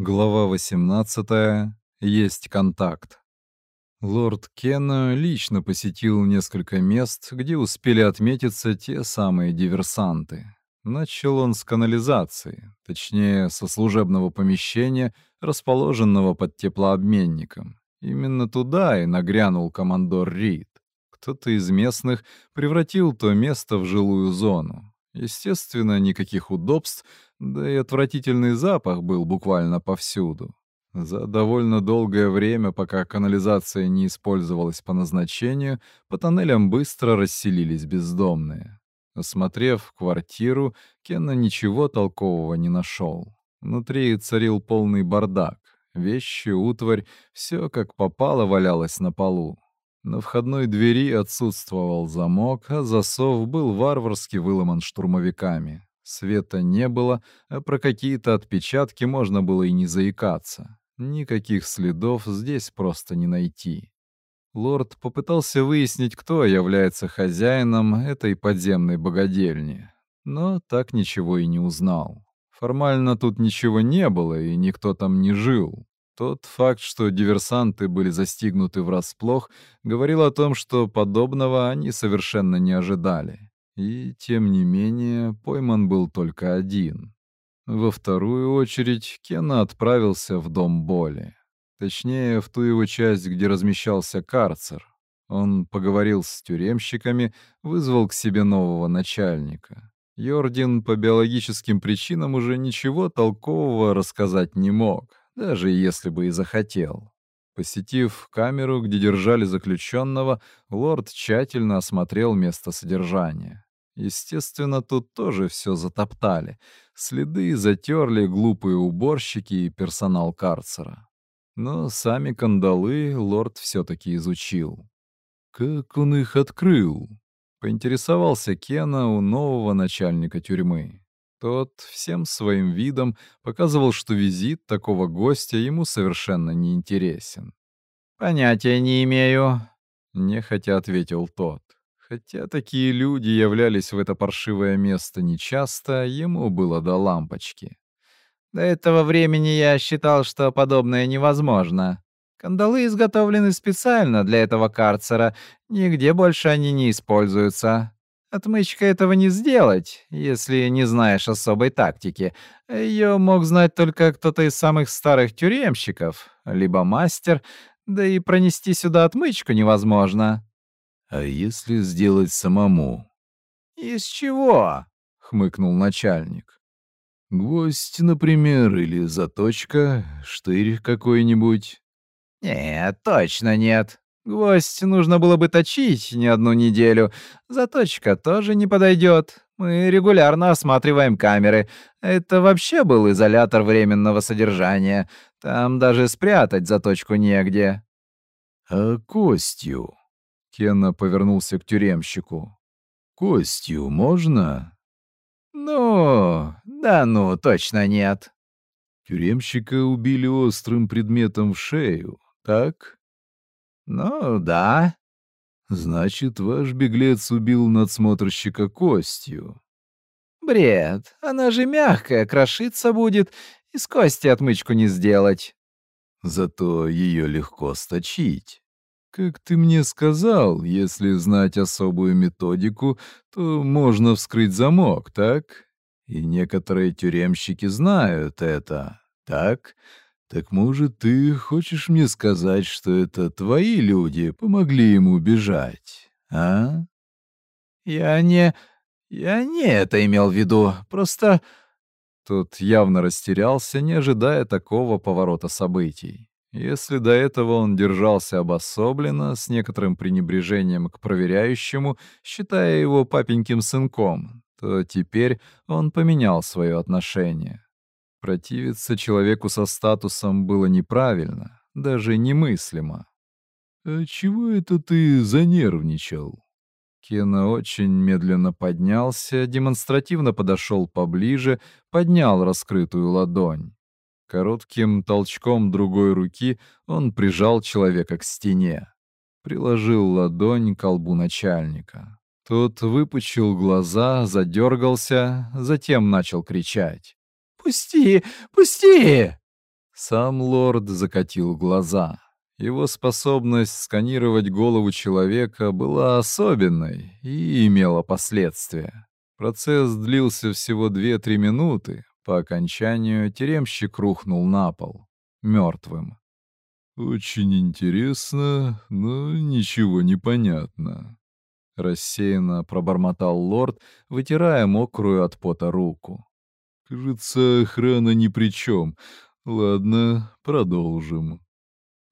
Глава 18. Есть контакт. Лорд Кен лично посетил несколько мест, где успели отметиться те самые диверсанты. Начал он с канализации, точнее, со служебного помещения, расположенного под теплообменником. Именно туда и нагрянул командор Рид. Кто-то из местных превратил то место в жилую зону. Естественно, никаких удобств — да и отвратительный запах был буквально повсюду. За довольно долгое время, пока канализация не использовалась по назначению, по тоннелям быстро расселились бездомные. Осмотрев квартиру, Кенна ничего толкового не нашел. Внутри царил полный бардак. Вещи, утварь, все как попало валялось на полу. На входной двери отсутствовал замок, а засов был варварски выломан штурмовиками. Света не было, а про какие-то отпечатки можно было и не заикаться. Никаких следов здесь просто не найти. Лорд попытался выяснить, кто является хозяином этой подземной богадельни, но так ничего и не узнал. Формально тут ничего не было, и никто там не жил. Тот факт, что диверсанты были застигнуты врасплох, говорил о том, что подобного они совершенно не ожидали и, тем не менее, пойман был только один. Во вторую очередь Кена отправился в дом боли. Точнее, в ту его часть, где размещался карцер. Он поговорил с тюремщиками, вызвал к себе нового начальника. Йордин по биологическим причинам уже ничего толкового рассказать не мог, даже если бы и захотел. Посетив камеру, где держали заключенного, лорд тщательно осмотрел место содержания. Естественно, тут тоже все затоптали. Следы затерли глупые уборщики и персонал карцера. Но сами кандалы лорд все-таки изучил. «Как он их открыл?» — поинтересовался Кена у нового начальника тюрьмы. Тот всем своим видом показывал, что визит такого гостя ему совершенно не интересен. «Понятия не имею», — нехотя ответил тот. Хотя такие люди являлись в это паршивое место нечасто, ему было до лампочки. До этого времени я считал, что подобное невозможно. Кандалы изготовлены специально для этого карцера, нигде больше они не используются. Отмычка этого не сделать, если не знаешь особой тактики. Ее мог знать только кто-то из самых старых тюремщиков, либо мастер, да и пронести сюда отмычку невозможно. «А если сделать самому?» «Из чего?» — хмыкнул начальник. «Гвоздь, например, или заточка, штырь какой-нибудь?» «Нет, точно нет. Гвоздь нужно было бы точить не одну неделю. Заточка тоже не подойдет. Мы регулярно осматриваем камеры. Это вообще был изолятор временного содержания. Там даже спрятать заточку негде». «А костью?» Кен повернулся к тюремщику. «Костью можно?» «Ну, да ну, точно нет». Тюремщика убили острым предметом в шею, так? «Ну, да». «Значит, ваш беглец убил надсмотрщика костью». «Бред, она же мягкая, крошиться будет, из кости отмычку не сделать». «Зато ее легко сточить». Как ты мне сказал, если знать особую методику, то можно вскрыть замок, так? И некоторые тюремщики знают это, так? Так может, ты хочешь мне сказать, что это твои люди помогли ему бежать, а? Я не... я не это имел в виду, просто... Тот явно растерялся, не ожидая такого поворота событий. Если до этого он держался обособленно, с некоторым пренебрежением к проверяющему, считая его папеньким сынком, то теперь он поменял свое отношение. Противиться человеку со статусом было неправильно, даже немыслимо. «А чего это ты занервничал?» Кена очень медленно поднялся, демонстративно подошел поближе, поднял раскрытую ладонь. Коротким толчком другой руки он прижал человека к стене. Приложил ладонь к колбу начальника. Тот выпучил глаза, задергался, затем начал кричать. «Пусти! Пусти!» Сам лорд закатил глаза. Его способность сканировать голову человека была особенной и имела последствия. Процесс длился всего 2-3 минуты, по окончанию тюремщик рухнул на пол, мертвым. «Очень интересно, но ничего не понятно», — рассеянно пробормотал лорд, вытирая мокрую от пота руку. «Кажется, охрана ни при чем. Ладно, продолжим».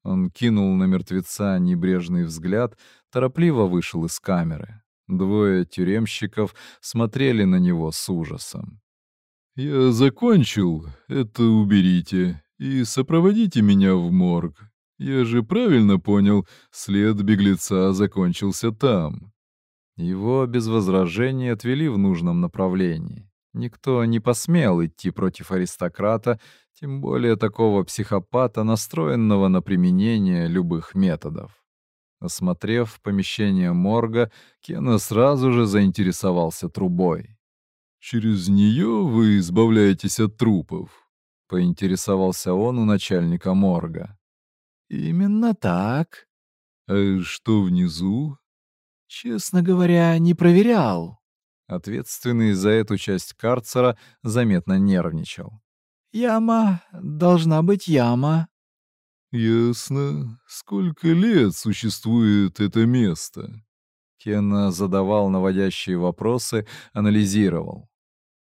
Он кинул на мертвеца небрежный взгляд, торопливо вышел из камеры. Двое тюремщиков смотрели на него с ужасом. «Я закончил, это уберите и сопроводите меня в морг. Я же правильно понял, след беглеца закончился там». Его без возражений отвели в нужном направлении. Никто не посмел идти против аристократа, тем более такого психопата, настроенного на применение любых методов. Осмотрев помещение морга, Кена сразу же заинтересовался трубой. «Через нее вы избавляетесь от трупов», — поинтересовался он у начальника морга. «Именно так». «А что внизу?» «Честно говоря, не проверял». Ответственный за эту часть карцера заметно нервничал. «Яма должна быть яма». «Ясно. Сколько лет существует это место?» Кен э, задавал наводящие вопросы, анализировал.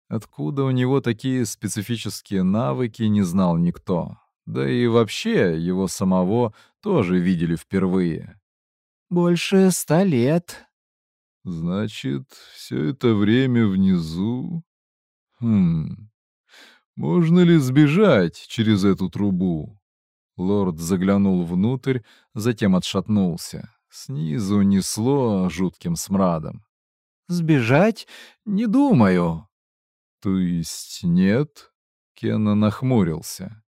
Откуда у него такие специфические навыки, не знал никто. Да и вообще его самого тоже видели впервые. «Больше ста лет». «Значит, все это время внизу...» «Хм... Можно ли сбежать через эту трубу?» Лорд заглянул внутрь, затем отшатнулся. Снизу несло жутким смрадом. «Сбежать? Не думаю». «То есть нет?» — Кена нахмурился.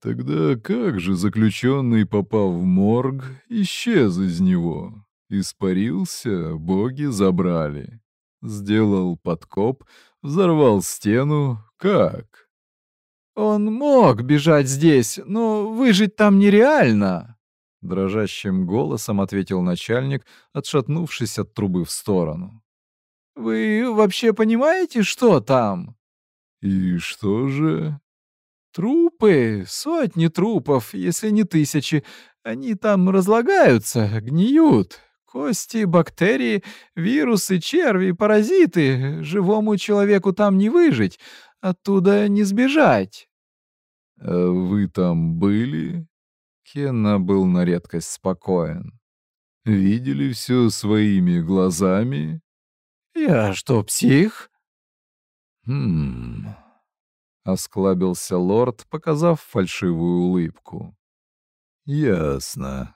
«Тогда как же заключенный, попав в морг, исчез из него? Испарился, боги забрали. Сделал подкоп, взорвал стену. Как?» «Он мог бежать здесь, но выжить там нереально!» — дрожащим голосом ответил начальник, отшатнувшись от трубы в сторону. «Вы вообще понимаете, что там?» «И что же?» «Трупы, сотни трупов, если не тысячи. Они там разлагаются, гниют. Кости, бактерии, вирусы, черви, паразиты. Живому человеку там не выжить, оттуда не сбежать». «А «Вы там были?» Макена был на редкость спокоен. «Видели все своими глазами?» «Я что, псих?» «Хм...» — осклабился лорд, показав фальшивую улыбку. «Ясно».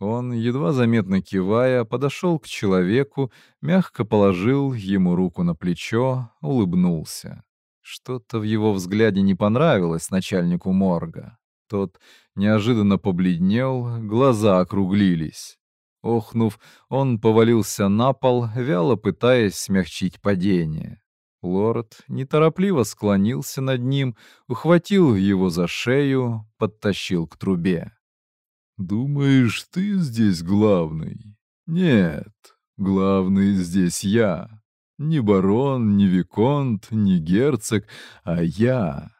Он, едва заметно кивая, подошел к человеку, мягко положил ему руку на плечо, улыбнулся. Что-то в его взгляде не понравилось начальнику морга. Тот неожиданно побледнел, глаза округлились. Охнув, он повалился на пол, вяло пытаясь смягчить падение. Лорд неторопливо склонился над ним, ухватил его за шею, подтащил к трубе. «Думаешь, ты здесь главный?» «Нет, главный здесь я. Не барон, не виконт, не герцог, а я.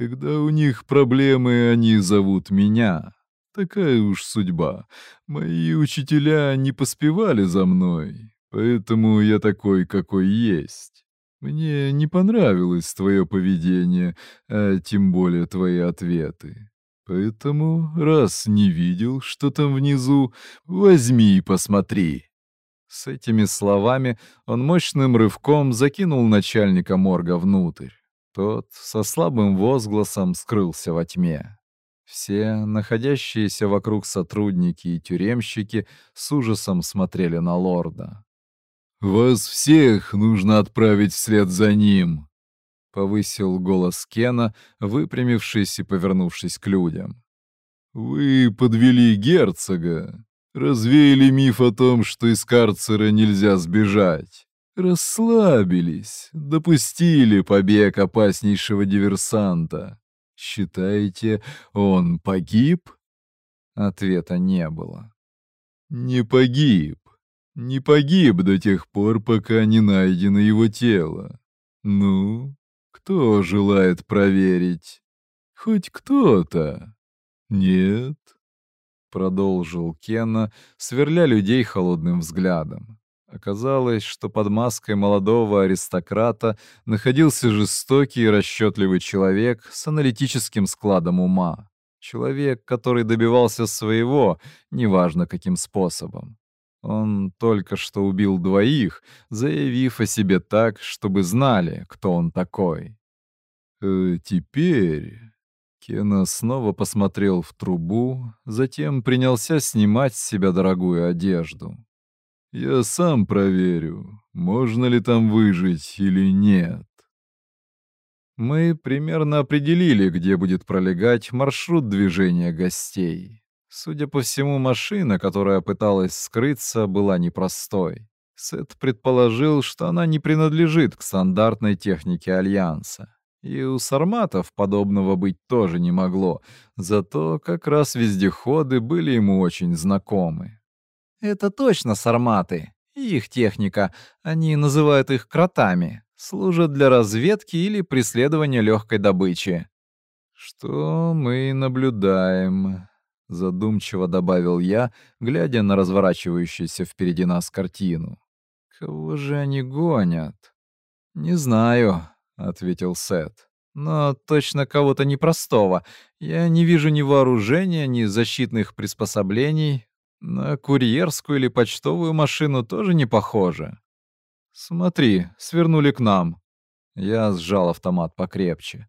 Когда у них проблемы, они зовут меня. Такая уж судьба. Мои учителя не поспевали за мной, поэтому я такой, какой есть. Мне не понравилось твое поведение, а тем более твои ответы. Поэтому, раз не видел, что там внизу, возьми и посмотри». С этими словами он мощным рывком закинул начальника морга внутрь. Тот со слабым возгласом скрылся во тьме. Все находящиеся вокруг сотрудники и тюремщики с ужасом смотрели на лорда. «Вас всех нужно отправить вслед за ним!» — повысил голос Кена, выпрямившись и повернувшись к людям. «Вы подвели герцога, развеяли миф о том, что из карцера нельзя сбежать. Расслабились, допустили побег опаснейшего диверсанта. Считаете, он погиб? Ответа не было. Не погиб. Не погиб до тех пор, пока не найдено его тело. Ну, кто желает проверить? Хоть кто-то? Нет? Продолжил Кена, сверля людей холодным взглядом. Оказалось, что под маской молодого аристократа находился жестокий и расчетливый человек с аналитическим складом ума. Человек, который добивался своего, неважно каким способом. Он только что убил двоих, заявив о себе так, чтобы знали, кто он такой. «Э, «Теперь...» Кена снова посмотрел в трубу, затем принялся снимать с себя дорогую одежду. Я сам проверю, можно ли там выжить или нет. Мы примерно определили, где будет пролегать маршрут движения гостей. Судя по всему, машина, которая пыталась скрыться, была непростой. Сет предположил, что она не принадлежит к стандартной технике Альянса. И у сарматов подобного быть тоже не могло, зато как раз вездеходы были ему очень знакомы. Это точно сарматы. Их техника. Они называют их кротами. Служат для разведки или преследования легкой добычи. Что мы наблюдаем? Задумчиво добавил я, глядя на разворачивающуюся впереди нас картину. Кого же они гонят? Не знаю, ответил Сет. Но точно кого-то непростого. Я не вижу ни вооружения, ни защитных приспособлений, на курьерскую или почтовую машину тоже не похоже. Смотри, свернули к нам. Я сжал автомат покрепче.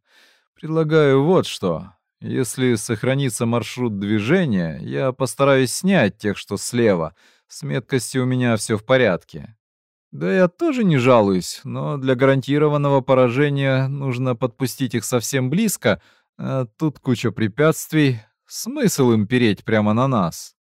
Предлагаю вот что. Если сохранится маршрут движения, я постараюсь снять тех, что слева. С меткостью у меня все в порядке. Да я тоже не жалуюсь, но для гарантированного поражения нужно подпустить их совсем близко, а тут куча препятствий. Смысл им переть прямо на нас?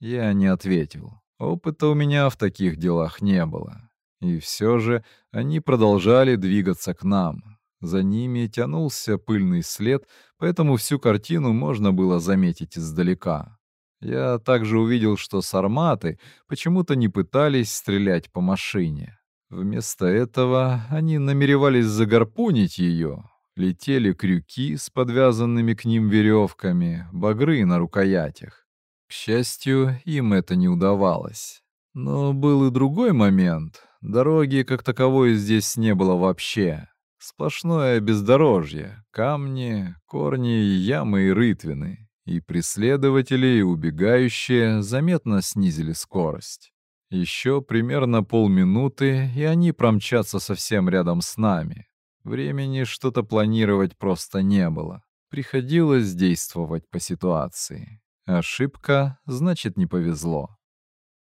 Я не ответил. Опыта у меня в таких делах не было. И все же они продолжали двигаться к нам. За ними тянулся пыльный след, поэтому всю картину можно было заметить издалека. Я также увидел, что сарматы почему-то не пытались стрелять по машине. Вместо этого они намеревались загорпунить ее. Летели крюки с подвязанными к ним веревками, багры на рукоятях. К счастью, им это не удавалось. Но был и другой момент. Дороги, как таковой, здесь не было вообще. Сплошное бездорожье, камни, корни, ямы и рытвины. И преследователи, и убегающие заметно снизили скорость. Еще примерно полминуты, и они промчатся совсем рядом с нами. Времени что-то планировать просто не было. Приходилось действовать по ситуации. Ошибка, значит, не повезло.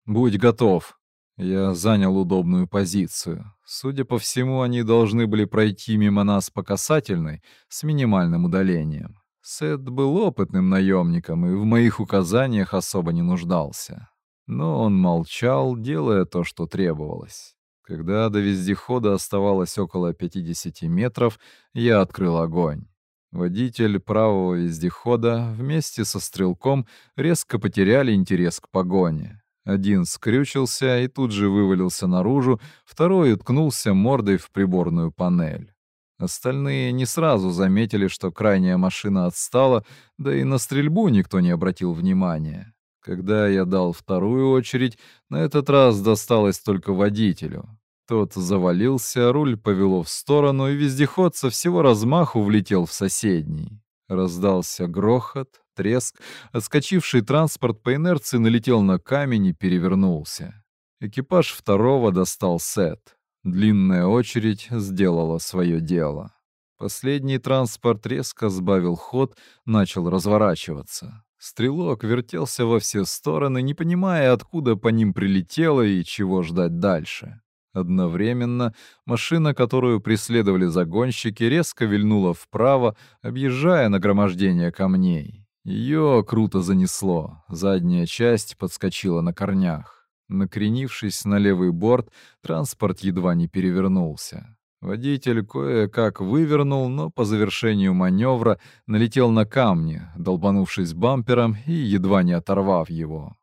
Будь готов. Я занял удобную позицию. Судя по всему, они должны были пройти мимо нас по касательной с минимальным удалением. Сет был опытным наемником и в моих указаниях особо не нуждался. Но он молчал, делая то, что требовалось. Когда до вездехода оставалось около 50 метров, я открыл огонь. Водитель правого вездехода вместе со стрелком резко потеряли интерес к погоне. Один скрючился и тут же вывалился наружу, второй уткнулся мордой в приборную панель. Остальные не сразу заметили, что крайняя машина отстала, да и на стрельбу никто не обратил внимания. Когда я дал вторую очередь, на этот раз досталось только водителю. Тот завалился, руль повело в сторону, и вездеход со всего размаху влетел в соседний. Раздался грохот, треск. Отскочивший транспорт по инерции налетел на камень и перевернулся. Экипаж второго достал сет. Длинная очередь сделала свое дело. Последний транспорт резко сбавил ход, начал разворачиваться. Стрелок вертелся во все стороны, не понимая, откуда по ним прилетело и чего ждать дальше. Одновременно машина, которую преследовали загонщики, резко вильнула вправо, объезжая нагромождение камней. Ее круто занесло, задняя часть подскочила на корнях. Накренившись на левый борт, транспорт едва не перевернулся. Водитель кое-как вывернул, но по завершению маневра налетел на камни, долбанувшись бампером и едва не оторвав его.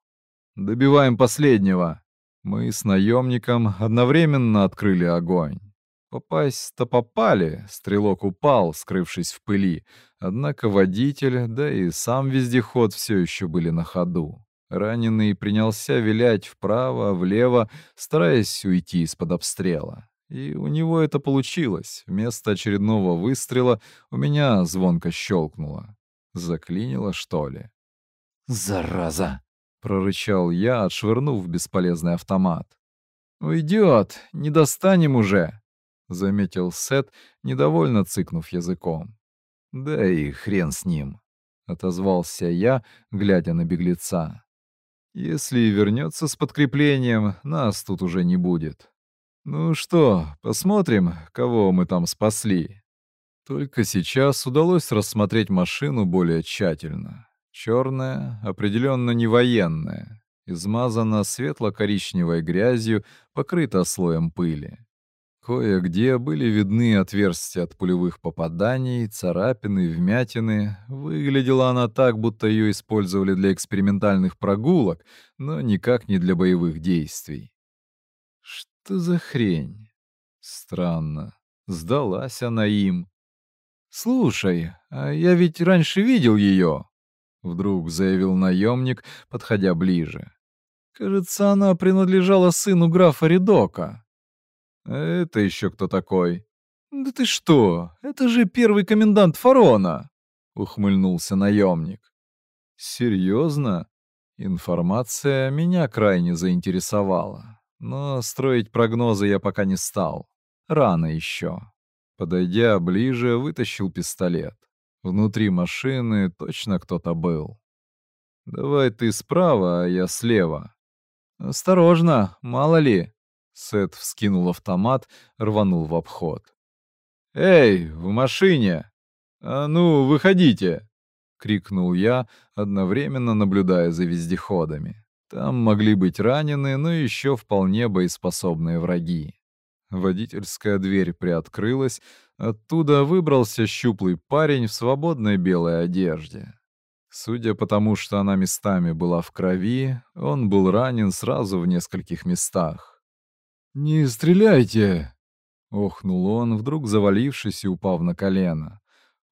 «Добиваем последнего!» Мы с наемником одновременно открыли огонь. Попасть-то попали, стрелок упал, скрывшись в пыли, однако водитель, да и сам вездеход все еще были на ходу. Раненый принялся вилять вправо, влево, стараясь уйти из-под обстрела. И у него это получилось. Вместо очередного выстрела у меня звонко щелкнуло. Заклинило, что ли? «Зараза!» — прорычал я, отшвырнув бесполезный автомат. «Уйдет! Не достанем уже!» — заметил Сет, недовольно цыкнув языком. «Да и хрен с ним!» — отозвался я, глядя на беглеца. «Если вернется с подкреплением, нас тут уже не будет. Ну что, посмотрим, кого мы там спасли». Только сейчас удалось рассмотреть машину более тщательно. Черная, определенно не военная, измазано светло-коричневой грязью, покрыта слоем пыли. Кое-где были видны отверстия от пулевых попаданий, царапины, вмятины. Выглядела она так, будто ее использовали для экспериментальных прогулок, но никак не для боевых действий. Что за хрень? Странно. Сдалась она им. «Слушай, а я ведь раньше видел ее», Вдруг заявил наемник, подходя ближе. «Кажется, она принадлежала сыну графа Редока». «Это еще кто такой?» «Да ты что? Это же первый комендант Фарона!» — ухмыльнулся наемник. «Серьезно? Информация меня крайне заинтересовала, но строить прогнозы я пока не стал. Рано еще». Подойдя ближе, вытащил пистолет. Внутри машины точно кто-то был. «Давай ты справа, а я слева». «Осторожно, мало ли». Сет вскинул автомат, рванул в обход. «Эй, в машине! А ну, выходите!» — крикнул я, одновременно наблюдая за вездеходами. Там могли быть ранены, но еще вполне боеспособные враги. Водительская дверь приоткрылась, оттуда выбрался щуплый парень в свободной белой одежде. Судя по тому, что она местами была в крови, он был ранен сразу в нескольких местах. «Не стреляйте!» — охнул он, вдруг завалившись и упав на колено.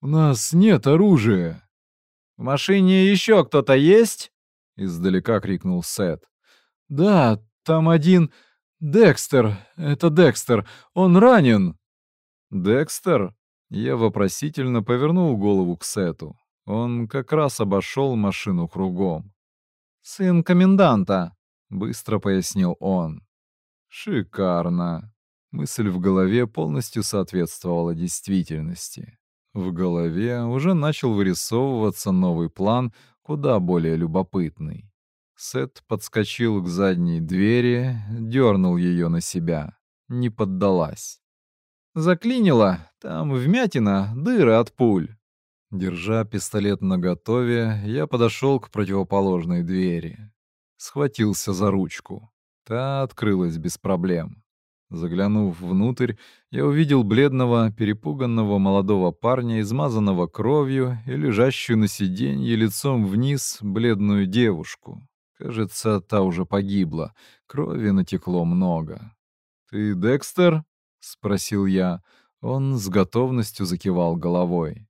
«У нас нет оружия!» «В машине еще кто-то есть?» — издалека крикнул Сет. «Да, там один...» «Декстер! Это Декстер! Он ранен!» «Декстер?» Я вопросительно повернул голову к Сету. Он как раз обошел машину кругом. «Сын коменданта!» — быстро пояснил он. «Шикарно!» Мысль в голове полностью соответствовала действительности. В голове уже начал вырисовываться новый план, куда более любопытный. Сет подскочил к задней двери, дернул ее на себя. Не поддалась. Заклинило, там вмятина, дыра от пуль. Держа пистолет наготове, я подошел к противоположной двери. Схватился за ручку. Та открылась без проблем. Заглянув внутрь, я увидел бледного, перепуганного молодого парня, измазанного кровью и лежащую на сиденье лицом вниз бледную девушку. Кажется, та уже погибла. Крови натекло много. «Ты Декстер?» — спросил я. Он с готовностью закивал головой.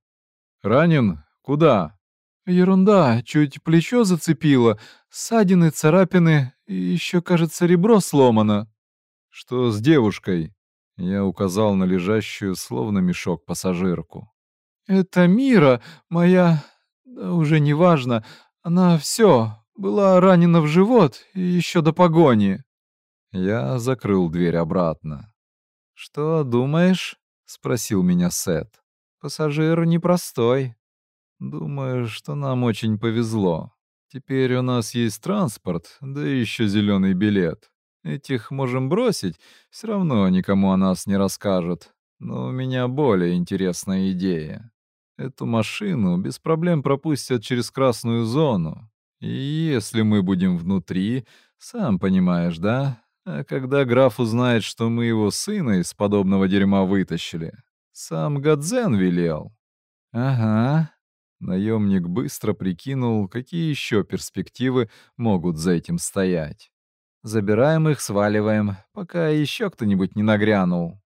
«Ранен? Куда?» «Ерунда, чуть плечо зацепило, ссадины, царапины, и еще, кажется, ребро сломано». «Что с девушкой?» Я указал на лежащую, словно мешок, пассажирку. «Это Мира, моя... Да уже неважно. Она все, была ранена в живот еще до погони». Я закрыл дверь обратно. «Что думаешь?» — спросил меня Сет. «Пассажир непростой. Думаю, что нам очень повезло. Теперь у нас есть транспорт, да еще зеленый билет. Этих можем бросить, все равно никому о нас не расскажут. Но у меня более интересная идея. Эту машину без проблем пропустят через красную зону, если мы будем внутри, сам понимаешь, да? А когда граф узнает, что мы его сына из подобного дерьма вытащили, сам Гадзен велел. Ага. Наемник быстро прикинул, какие еще перспективы могут за этим стоять. Забираем их, сваливаем, пока еще кто-нибудь не нагрянул.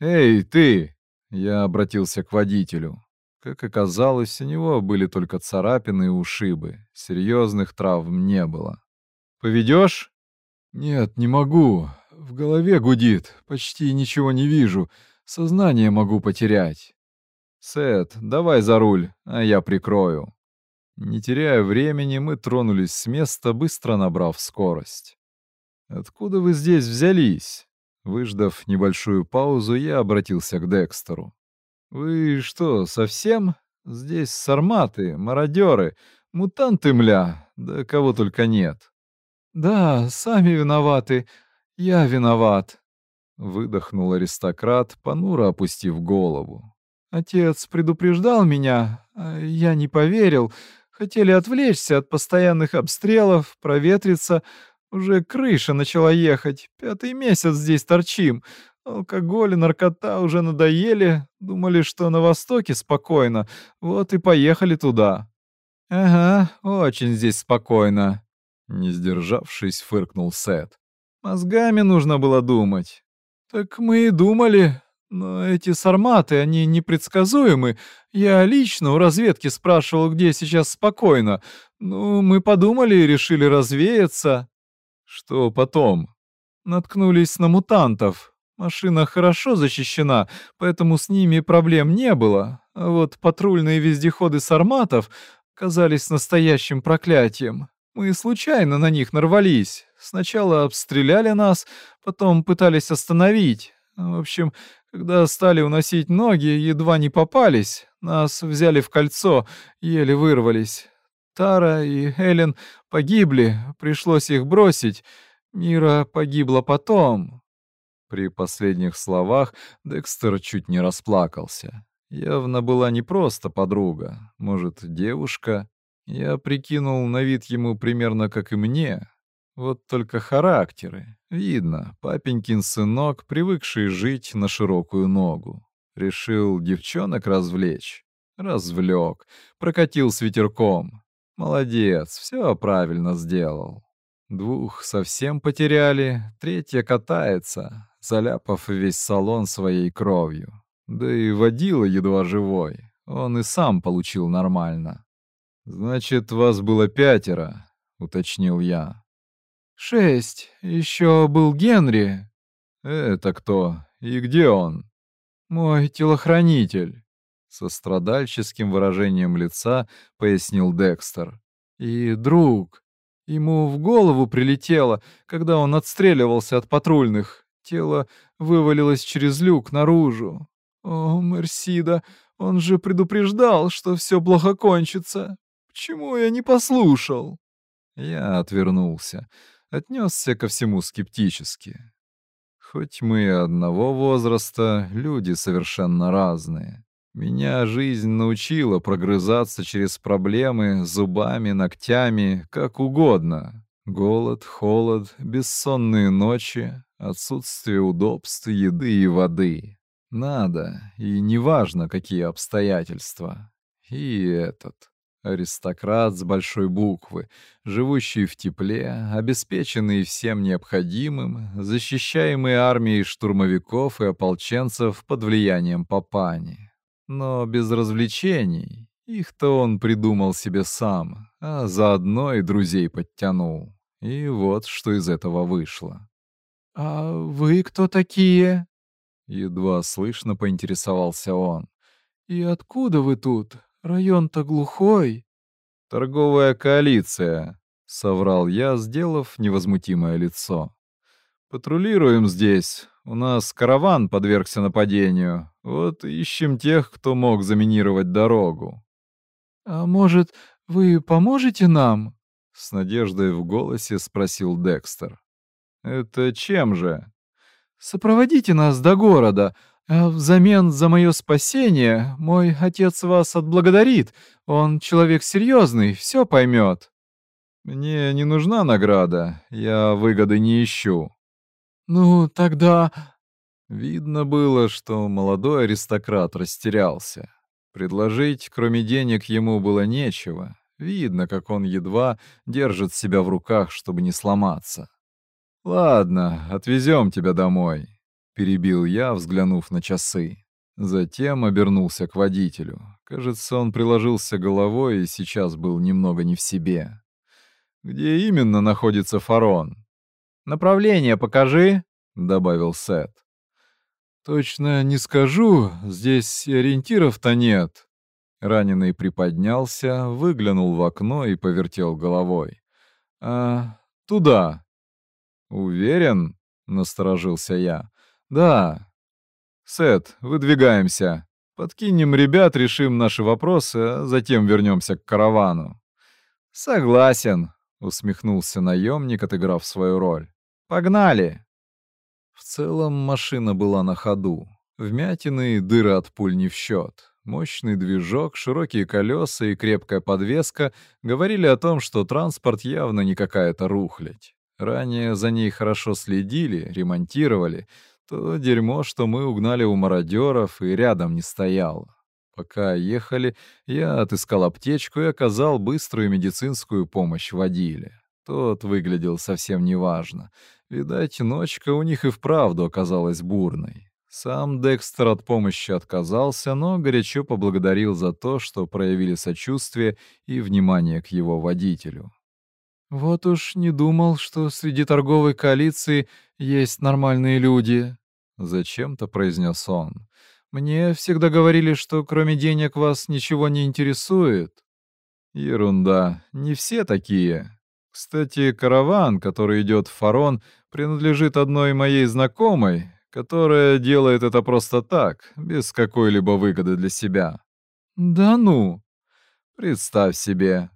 «Эй, ты!» — я обратился к водителю. Как оказалось, у него были только царапины и ушибы. Серьезных травм не было. «Поведешь?» «Нет, не могу. В голове гудит. Почти ничего не вижу. Сознание могу потерять». «Сет, давай за руль, а я прикрою». Не теряя времени, мы тронулись с места, быстро набрав скорость. «Откуда вы здесь взялись?» Выждав небольшую паузу, я обратился к Декстеру. Вы что, совсем? Здесь сарматы, мародеры, мутанты, мля, да кого только нет. Да, сами виноваты, я виноват. Выдохнул аристократ, понуро опустив голову. Отец предупреждал меня, а я не поверил. Хотели отвлечься от постоянных обстрелов, проветриться. Уже крыша начала ехать. Пятый месяц здесь торчим. Алкоголь и наркота уже надоели. Думали, что на Востоке спокойно. Вот и поехали туда». «Ага, очень здесь спокойно», — не сдержавшись, фыркнул Сет. «Мозгами нужно было думать». «Так мы и думали. Но эти сарматы, они непредсказуемы. Я лично у разведки спрашивал, где сейчас спокойно. Ну, мы подумали и решили развеяться». «Что потом?» «Наткнулись на мутантов. Машина хорошо защищена, поэтому с ними проблем не было. А вот патрульные вездеходы сарматов казались настоящим проклятием. Мы случайно на них нарвались. Сначала обстреляли нас, потом пытались остановить. В общем, когда стали уносить ноги, едва не попались. Нас взяли в кольцо, еле вырвались. Тара и Эллен погибли, пришлось их бросить. Мира погибла потом, при последних словах Декстер чуть не расплакался. Явно была не просто подруга, может, девушка. Я прикинул на вид ему примерно как и мне. Вот только характеры. Видно, папенькин сынок, привыкший жить на широкую ногу. Решил девчонок развлечь. Развлек. Прокатил с ветерком. Молодец, все правильно сделал. Двух совсем потеряли, третья катается, заляпав весь салон своей кровью. Да и водила едва живой. Он и сам получил нормально. «Значит, вас было пятеро», — уточнил я. «Шесть. Еще был Генри». «Это кто? И где он?» «Мой телохранитель», — со страдальческим выражением лица пояснил Декстер. «И друг. Ему в голову прилетело, когда он отстреливался от патрульных тело вывалилось через люк наружу. «О, Мерсида, он же предупреждал, что все плохо кончится. Почему я не послушал?» Я отвернулся, отнесся ко всему скептически. Хоть мы одного возраста, люди совершенно разные. Меня жизнь научила прогрызаться через проблемы зубами, ногтями, как угодно, Голод, холод, бессонные ночи, отсутствие удобств, еды и воды. Надо, и неважно, какие обстоятельства. И этот. Аристократ с большой буквы, живущий в тепле, обеспеченный всем необходимым, защищаемый армией штурмовиков и ополченцев под влиянием Папани. Но без развлечений. Их-то он придумал себе сам, а заодно и друзей подтянул. И вот что из этого вышло. «А вы кто такие?» Едва слышно поинтересовался он. «И откуда вы тут? Район-то глухой». «Торговая коалиция», — соврал я, сделав невозмутимое лицо. «Патрулируем здесь. У нас караван подвергся нападению. Вот ищем тех, кто мог заминировать дорогу». «А может, вы поможете нам?» С надеждой в голосе спросил Декстер. «Это чем же?» «Сопроводите нас до города. Э, взамен за мое спасение мой отец вас отблагодарит. Он человек серьезный, все поймет». «Мне не нужна награда. Я выгоды не ищу». «Ну, тогда...» Видно было, что молодой аристократ растерялся. Предложить, кроме денег, ему было нечего, Видно, как он едва держит себя в руках, чтобы не сломаться. «Ладно, отвезем тебя домой», — перебил я, взглянув на часы. Затем обернулся к водителю. Кажется, он приложился головой и сейчас был немного не в себе. «Где именно находится Фарон?» «Направление покажи», — добавил Сет. «Точно не скажу, здесь ориентиров-то нет», Раненый приподнялся, выглянул в окно и повертел головой. «А, туда!» «Уверен?» — насторожился я. «Да». «Сет, выдвигаемся. Подкинем ребят, решим наши вопросы, а затем вернемся к каравану». «Согласен», — усмехнулся наемник, отыграв свою роль. «Погнали!» В целом машина была на ходу. Вмятины и дыры от пуль не в счет. Мощный движок, широкие колеса и крепкая подвеска говорили о том, что транспорт явно не какая-то рухлядь. Ранее за ней хорошо следили, ремонтировали. То дерьмо, что мы угнали у мародеров, и рядом не стояло. Пока ехали, я отыскал аптечку и оказал быструю медицинскую помощь водиле. Тот выглядел совсем неважно. Видать, ночка у них и вправду оказалась бурной. Сам Декстер от помощи отказался, но горячо поблагодарил за то, что проявили сочувствие и внимание к его водителю. «Вот уж не думал, что среди торговой коалиции есть нормальные люди», — зачем-то произнес он. «Мне всегда говорили, что кроме денег вас ничего не интересует». «Ерунда, не все такие. Кстати, караван, который идет в Фарон, принадлежит одной моей знакомой, которая делает это просто так, без какой-либо выгоды для себя. Да ну! Представь себе.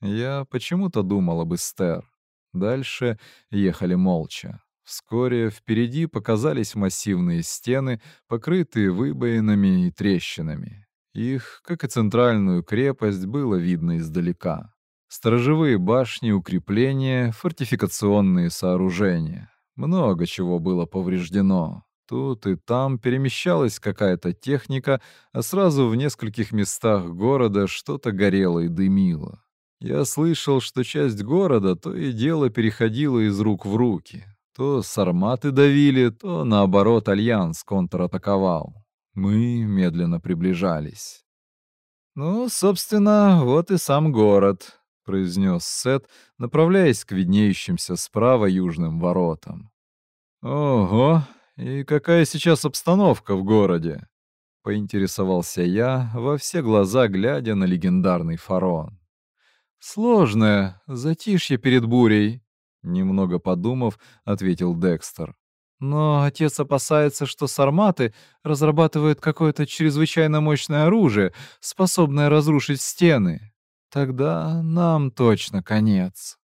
Я почему-то думал об Эстер. Дальше ехали молча. Вскоре впереди показались массивные стены, покрытые выбоинами и трещинами. Их, как и центральную крепость, было видно издалека. Сторожевые башни, укрепления, фортификационные сооружения. Много чего было повреждено. Тут и там перемещалась какая-то техника, а сразу в нескольких местах города что-то горело и дымило. Я слышал, что часть города то и дело переходила из рук в руки. То сарматы давили, то, наоборот, Альянс контратаковал. Мы медленно приближались. Ну, собственно, вот и сам город произнес Сет, направляясь к виднеющимся справа южным воротам. «Ого, и какая сейчас обстановка в городе?» — поинтересовался я, во все глаза глядя на легендарный фарон. «Сложное, затишье перед бурей», — немного подумав, ответил Декстер. «Но отец опасается, что сарматы разрабатывают какое-то чрезвычайно мощное оружие, способное разрушить стены». Тогда нам точно конец.